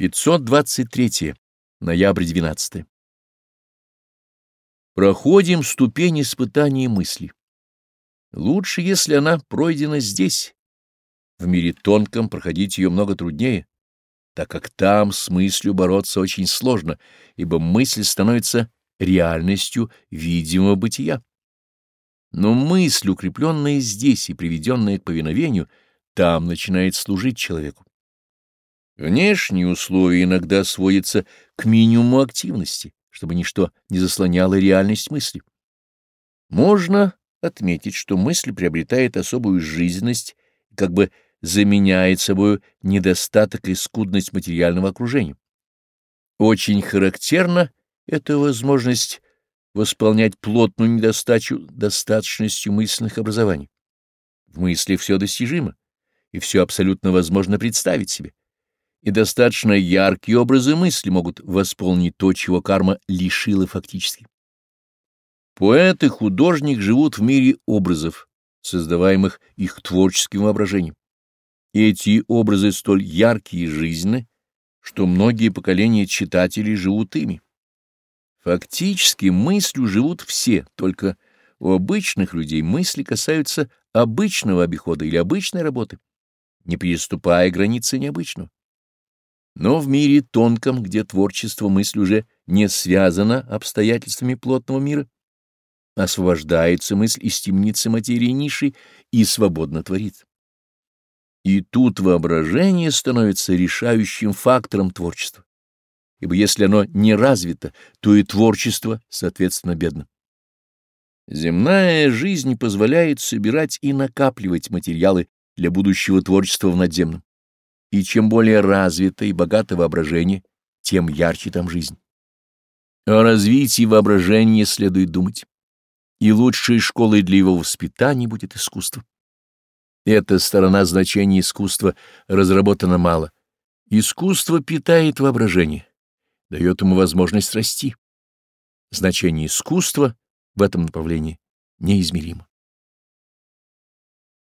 523. Ноябрь 12. Проходим ступень испытания мысли. Лучше, если она пройдена здесь. В мире тонком проходить ее много труднее, так как там с мыслью бороться очень сложно, ибо мысль становится реальностью видимого бытия. Но мысль, укрепленная здесь и приведенная к повиновению, там начинает служить человеку. Внешние условия иногда сводятся к минимуму активности, чтобы ничто не заслоняло реальность мысли. Можно отметить, что мысль приобретает особую жизненность и как бы заменяет собой недостаток и скудность материального окружения. Очень характерна эта возможность восполнять плотную недостачу достаточностью мысленных образований. В мысли все достижимо, и все абсолютно возможно представить себе и достаточно яркие образы мысли могут восполнить то, чего карма лишила фактически. Поэт и художник живут в мире образов, создаваемых их творческим воображением. Эти образы столь яркие и жизненны, что многие поколения читателей живут ими. Фактически мыслью живут все, только у обычных людей мысли касаются обычного обихода или обычной работы, не переступая границы необычного. Но в мире тонком, где творчество мысль уже не связано обстоятельствами плотного мира, освобождается мысль из темницы материи ниши и свободно творит. И тут воображение становится решающим фактором творчества, ибо если оно не развито, то и творчество, соответственно, бедно. Земная жизнь позволяет собирать и накапливать материалы для будущего творчества в надземном и чем более развито и богато воображение, тем ярче там жизнь. О развитии воображения следует думать, и лучшей школой для его воспитания будет искусство. Эта сторона значения искусства разработана мало. Искусство питает воображение, дает ему возможность расти. Значение искусства в этом направлении неизмеримо.